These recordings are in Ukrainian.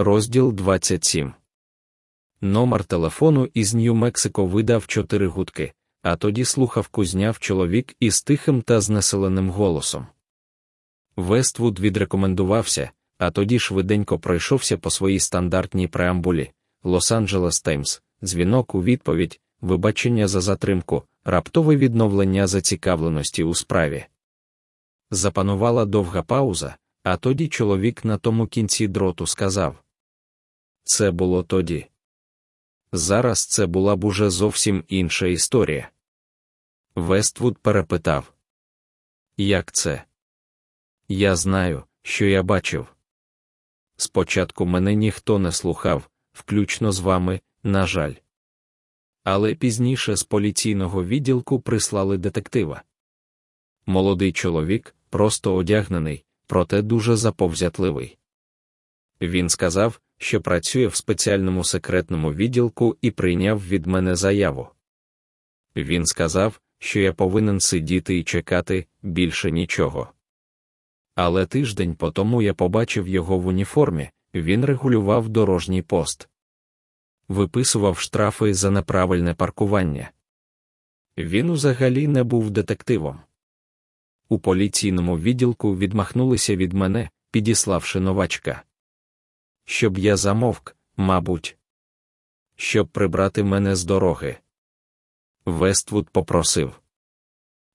Розділ 27 Номер телефону із Нью-Мексико видав чотири гудки, а тоді слухавку зняв чоловік із тихим та знеселеним голосом. Вествуд відрекомендувався, а тоді швиденько пройшовся по своїй стандартній преамбулі Лос-Анджелес Таймс, дзвінок у відповідь, вибачення за затримку, раптове відновлення зацікавленості у справі. Запанувала довга пауза, а тоді чоловік на тому кінці дроту сказав: Це було тоді. Зараз це була б уже зовсім інша історія. Вествуд перепитав: Як це? Я знаю, що я бачив. Спочатку мене ніхто не слухав, включно з вами, на жаль. Але пізніше з поліційного відділку прислали детектива. Молодий чоловік, просто одягнений, проте дуже заповзятливий. Він сказав, що працює в спеціальному секретному відділку і прийняв від мене заяву. Він сказав, що я повинен сидіти і чекати більше нічого. Але тиждень по тому я побачив його в уніформі, він регулював дорожній пост, виписував штрафи за неправильне паркування. Він взагалі не був детективом. У поліційному відділку відмахнулися від мене, підіславши новачка. Щоб я замовк, мабуть, щоб прибрати мене з дороги. Вествуд попросив.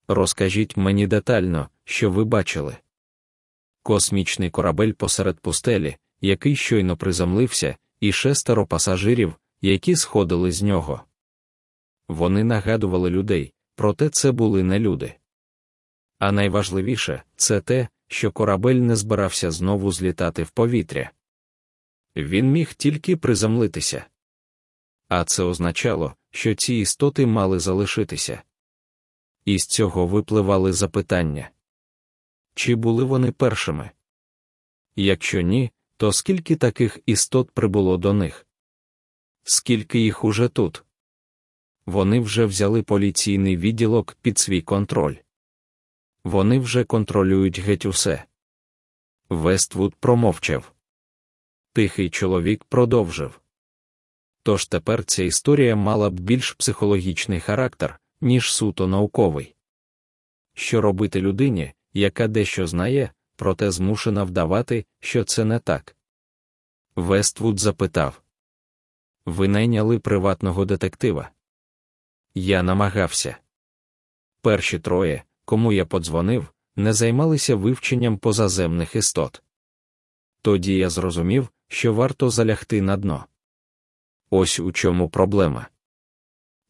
Розкажіть мені детально, що ви бачили. Космічний корабель посеред пустелі, який щойно приземлився, і шестеро пасажирів, які сходили з нього. Вони нагадували людей, проте це були не люди. А найважливіше це те, що корабель не збирався знову злітати в повітря. Він міг тільки приземлитися. А це означало, що ці істоти мали залишитися. Із цього випливали запитання чи були вони першими? Якщо ні, то скільки таких істот прибуло до них? Скільки їх уже тут? Вони вже взяли поліційний відділок під свій контроль. Вони вже контролюють геть усе. Вествуд промовчав. Тихий чоловік продовжив. Тож тепер ця історія мала б більш психологічний характер, ніж суто науковий. Що робити людині, яка дещо знає, проте змушена вдавати, що це не так? Вествуд запитав Ви найняли приватного детектива? Я намагався. Перші троє, кому я подзвонив, не займалися вивченням позаземних істот. Тоді я зрозумів, що варто залягти на дно. Ось у чому проблема.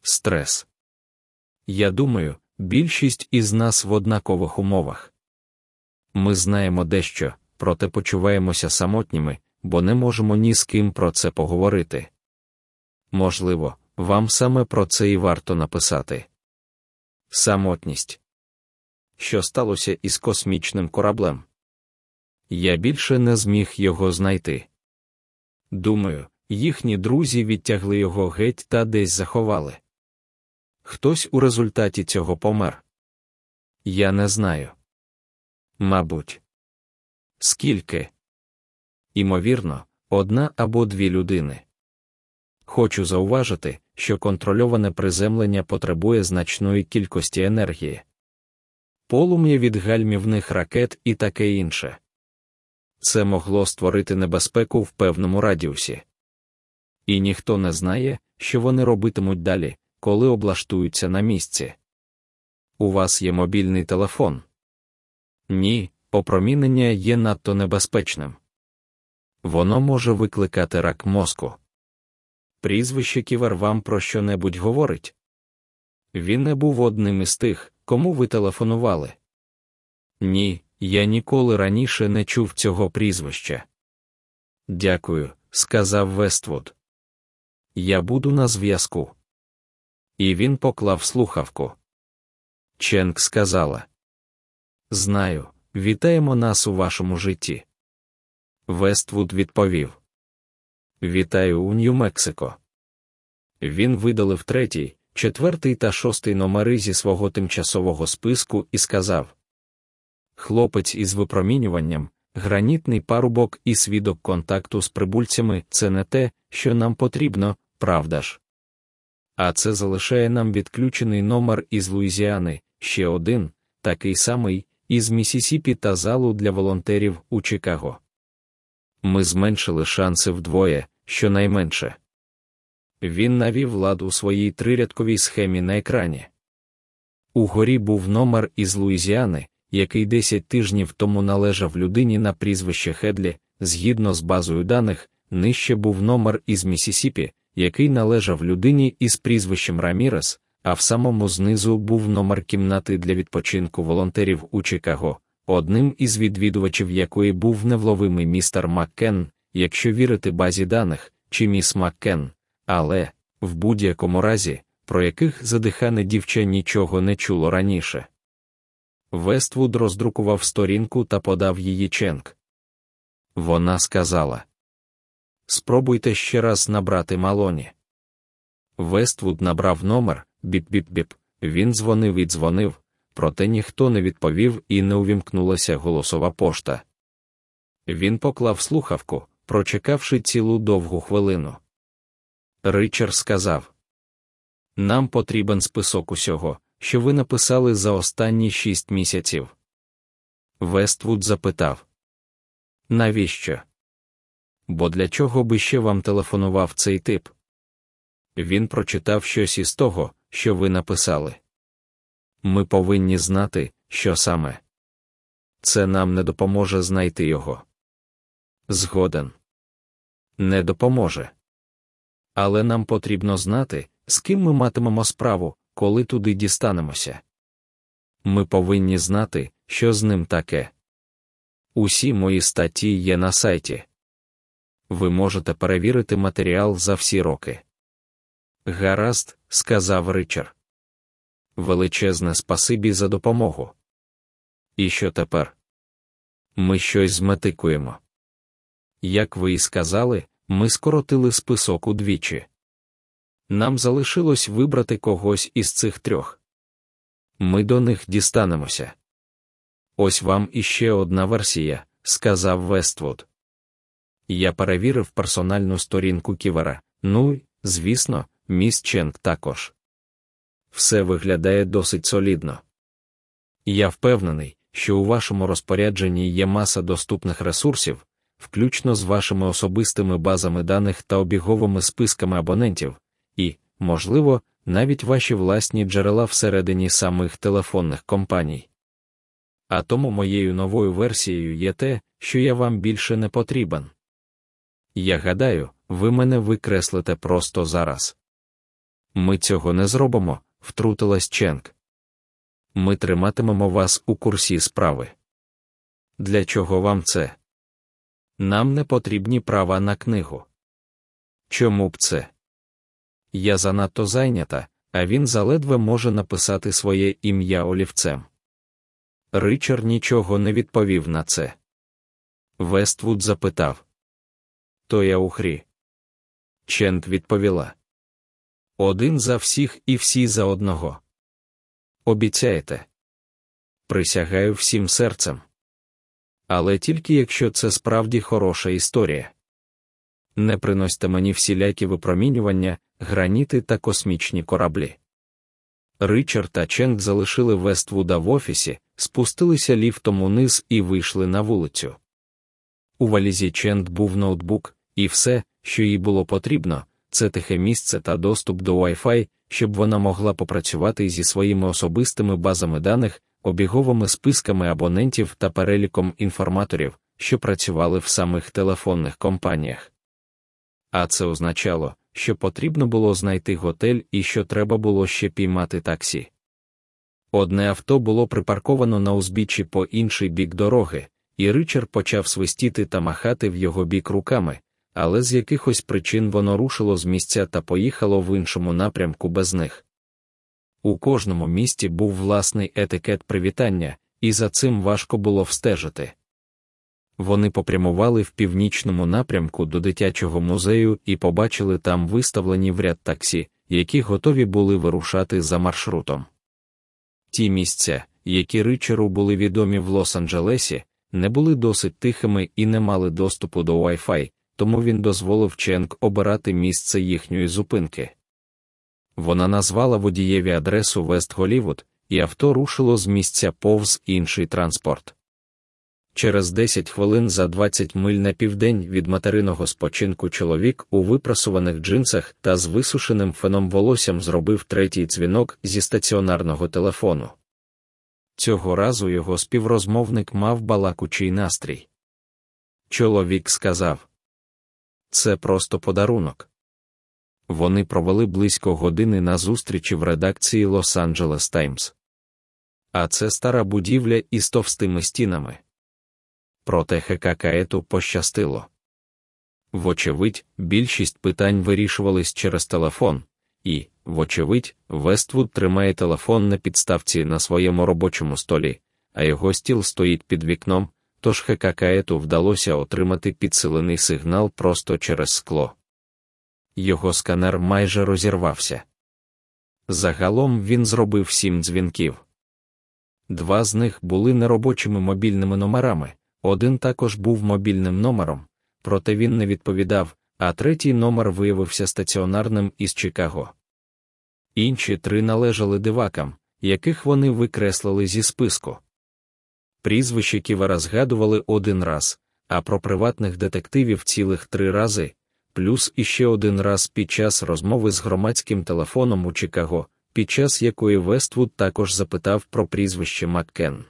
Стрес. Я думаю, більшість із нас в однакових умовах. Ми знаємо дещо, проте почуваємося самотніми, бо не можемо ні з ким про це поговорити. Можливо, вам саме про це і варто написати. Самотність. Що сталося із космічним кораблем? Я більше не зміг його знайти. Думаю, їхні друзі відтягли його геть та десь заховали. Хтось у результаті цього помер. Я не знаю. Мабуть, скільки? Імовірно, одна або дві людини. Хочу зауважити, що контрольоване приземлення потребує значної кількості енергії, полум'я від гальмівних ракет і таке інше. Це могло створити небезпеку в певному радіусі. І ніхто не знає, що вони робитимуть далі, коли облаштуються на місці. У вас є мобільний телефон. Ні, опромінення є надто небезпечним. Воно може викликати рак мозку. Прізвище Ківер вам про що небудь говорить. Він не був одним із тих, кому ви телефонували. Ні, я ніколи раніше не чув цього прізвища. Дякую, сказав Вествуд. Я буду на зв'язку. І він поклав слухавку. Ченк сказала. Знаю, вітаємо нас у вашому житті. Вествуд відповів: Вітаю у Нью-Мексико. Він видалив третій, четвертий та шостий номери зі свого тимчасового списку і сказав: Хлопець із випромінюванням, гранітний парубок і свідок контакту з прибульцями це не те, що нам потрібно, правда ж? А це залишає нам відключений номер із Луїзіани, ще один, такий самий, із Місісіпі та залу для волонтерів у Чикаго. Ми зменшили шанси вдвоє, щонайменше. Він навів лад у своїй трирядковій схемі на екрані. Угорі був номер із Луїзіани, який 10 тижнів тому належав людині на прізвище Хедлі, згідно з базою даних, нижче був номер із Місісіпі, який належав людині із прізвищем Рамірес, а в самому знизу був номер кімнати для відпочинку волонтерів у Чикаго, одним із відвідувачів якої був невловимий містер Маккен, якщо вірити базі даних, чи міс Маккен, але, в будь-якому разі, про яких задихане дівча нічого не чуло раніше. Вествуд роздрукував сторінку та подав її Ченк. Вона сказала: Спробуйте ще раз набрати Малоні. Вествуд набрав номер, біп-біп-біп, він дзвонив і дзвонив, проте ніхто не відповів і не увімкнулася голосова пошта. Він поклав слухавку, прочекавши цілу довгу хвилину. Ричард сказав: Нам потрібен список усього, що ви написали за останні шість місяців. Вествуд запитав: Навіщо? Бо для чого би ще вам телефонував цей тип? Він прочитав щось із того, що ви написали. Ми повинні знати, що саме. Це нам не допоможе знайти його. Згоден. Не допоможе. Але нам потрібно знати, з ким ми матимемо справу, коли туди дістанемося. Ми повинні знати, що з ним таке. Усі мої статті є на сайті. Ви можете перевірити матеріал за всі роки. Гаразд, сказав Ричард. Величезне спасибі за допомогу. І що тепер? Ми щось зметикуємо. Як ви і сказали, ми скоротили список удвічі. Нам залишилось вибрати когось із цих трьох. Ми до них дістанемося. Ось вам іще одна версія, сказав Вествуд. Я перевірив персональну сторінку Ківера, ну, звісно, міс Ченк також. Все виглядає досить солідно. Я впевнений, що у вашому розпорядженні є маса доступних ресурсів, включно з вашими особистими базами даних та обіговими списками абонентів, і, можливо, навіть ваші власні джерела всередині самих телефонних компаній. А тому моєю новою версією є те, що я вам більше не потрібен. Я гадаю, ви мене викреслите просто зараз. Ми цього не зробимо, втрутилась Ченк. Ми триматимемо вас у курсі справи. Для чого вам це? Нам не потрібні права на книгу. Чому б це? Я занадто зайнята, а він заледве може написати своє ім'я олівцем. Ричард нічого не відповів на це. Вествуд запитав То я ухрі. Чент відповіла Один за всіх і всі за одного. Обіцяєте? Присягаю всім серцем. Але тільки якщо це справді хороша історія. Не приносьте мені всілякі випромінювання, граніти та космічні кораблі. Ричард та Ченк залишили Вествуда в офісі, спустилися ліфтом униз і вийшли на вулицю. У валізі Ченд був ноутбук, і все, що їй було потрібно, це тихе місце та доступ до Wi-Fi, щоб вона могла попрацювати зі своїми особистими базами даних, обіговими списками абонентів та переліком інформаторів, що працювали в самих телефонних компаніях. А це означало, що потрібно було знайти готель і що треба було ще піймати таксі. Одне авто було припарковано на узбіччі по інший бік дороги, і Ричард почав свистіти та махати в його бік руками, але з якихось причин воно рушило з місця та поїхало в іншому напрямку без них. У кожному місті був власний етикет привітання, і за цим важко було встежити. Вони попрямували в північному напрямку до дитячого музею і побачили там виставлені в ряд таксі, які готові були вирушати за маршрутом. Ті місця, які Ричеру були відомі в Лос-Анджелесі, не були досить тихими і не мали доступу до Wi-Fi, тому він дозволив Ченк обирати місце їхньої зупинки. Вона назвала водієві адресу Вест Голівуд, і авто рушило з місця повз інший транспорт. Через 10 хвилин за 20 миль на південь від материного спочинку чоловік у випрасуваних джинсах та з висушеним феном волоссям зробив третій дзвінок зі стаціонарного телефону. Цього разу його співрозмовник мав балакучий настрій. Чоловік сказав: Це просто подарунок. Вони провели близько години на зустрічі в редакції Лос-Анджелес Таймс. А це стара будівля із товстими стінами. Проте Хекакаету пощастило. Вочевидь, більшість питань вирішувались через телефон, і, вочевидь, Вествуд тримає телефон на підставці на своєму робочому столі, а його стіл стоїть під вікном, тож Хекакаету вдалося отримати підсилений сигнал просто через скло. Його сканер майже розірвався. Загалом він зробив сім дзвінків. Два з них були неробочими мобільними номерами, один також був мобільним номером, проте він не відповідав, а третій номер виявився стаціонарним із Чикаго. Інші три належали дивакам, яких вони викреслили зі списку. Прізвище Ківера згадували один раз, а про приватних детективів цілих три рази, плюс іще один раз під час розмови з громадським телефоном у Чикаго, під час якої Вествуд також запитав про прізвище Маккен.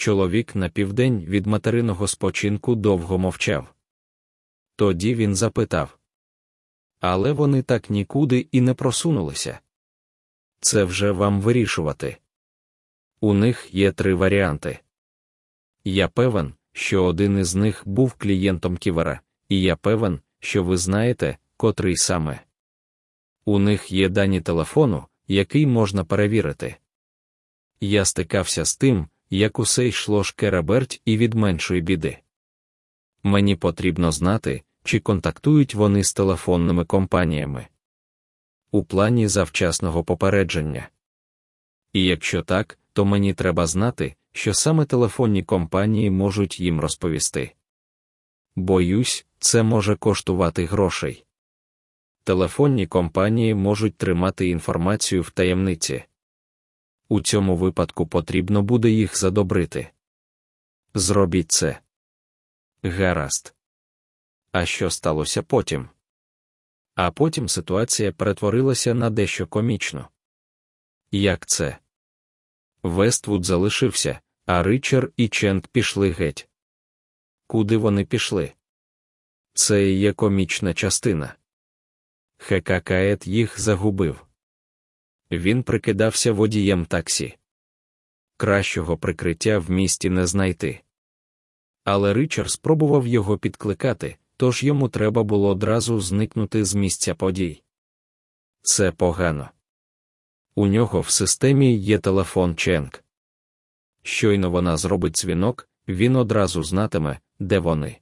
Чоловік на південь від материного спочинку довго мовчав. Тоді він запитав. Але вони так нікуди і не просунулися. Це вже вам вирішувати. У них є три варіанти. Я певен, що один із них був клієнтом Ківера, і я певен, що ви знаєте, котрий саме. У них є дані телефону, який можна перевірити. Я стикався з тим, як усе йшло шкераберть і від меншої біди. Мені потрібно знати, чи контактують вони з телефонними компаніями у плані завчасного попередження. І якщо так, то мені треба знати, що саме телефонні компанії можуть їм розповісти. Боюсь, це може коштувати грошей. Телефонні компанії можуть тримати інформацію в таємниці. У цьому випадку потрібно буде їх задобрити. Зробіть це. Гаразд. А що сталося потім? А потім ситуація перетворилася на дещо комічно. Як це? Вествуд залишився, а Ричард і Чент пішли геть. Куди вони пішли? Це і є комічна частина. Хекакает їх загубив. Він прикидався водієм таксі. Кращого прикриття в місті не знайти. Але Ричард спробував його підкликати, тож йому треба було одразу зникнути з місця подій. Це погано. У нього в системі є телефон Ченк. Щойно вона зробить дзвінок, він одразу знатиме, де вони.